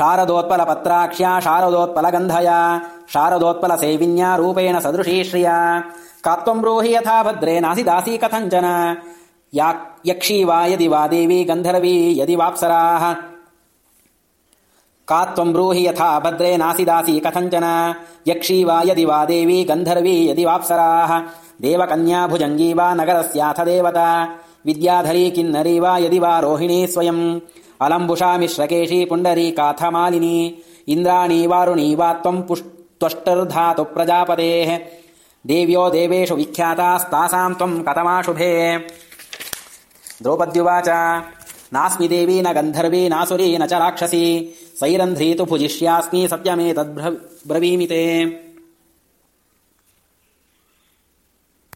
शारदोत्पलपत्राक्ष्या शारदोत्पलगन्धया शारदोत्पलसेविन्या रूपेण सदृशी श्रिया। का त्वम् का त्वम् ब्रूहि यथा भद्रे नासि दासी कथञ्चन। यक्षी वा यदि वा देवी गन्धर्वी यदि वाप्सराः। देवकन्या भुजङ्गी वा नगरस्याथ देवता। विद्याधरी किन्नरी वा यदि वा रोहिणी स्वयम् अलम्बुषा मिश्रकेशी पुण्डरी काथमालिनी। इन्द्राणी वारुणी वा त्वम् त्वष्टर्धातु प्रजापतेः। देव्यो देवेषु विख्यातास्तासाम् त्वम् कथमाशुभे द्रौपद्युवाच नास्मि देवी न गन्धर्वी नासुरी न च राक्षसी। सैरन्ध्री तु भुजिष्यास्मि सत्यमेतद्ब्रवीमि ते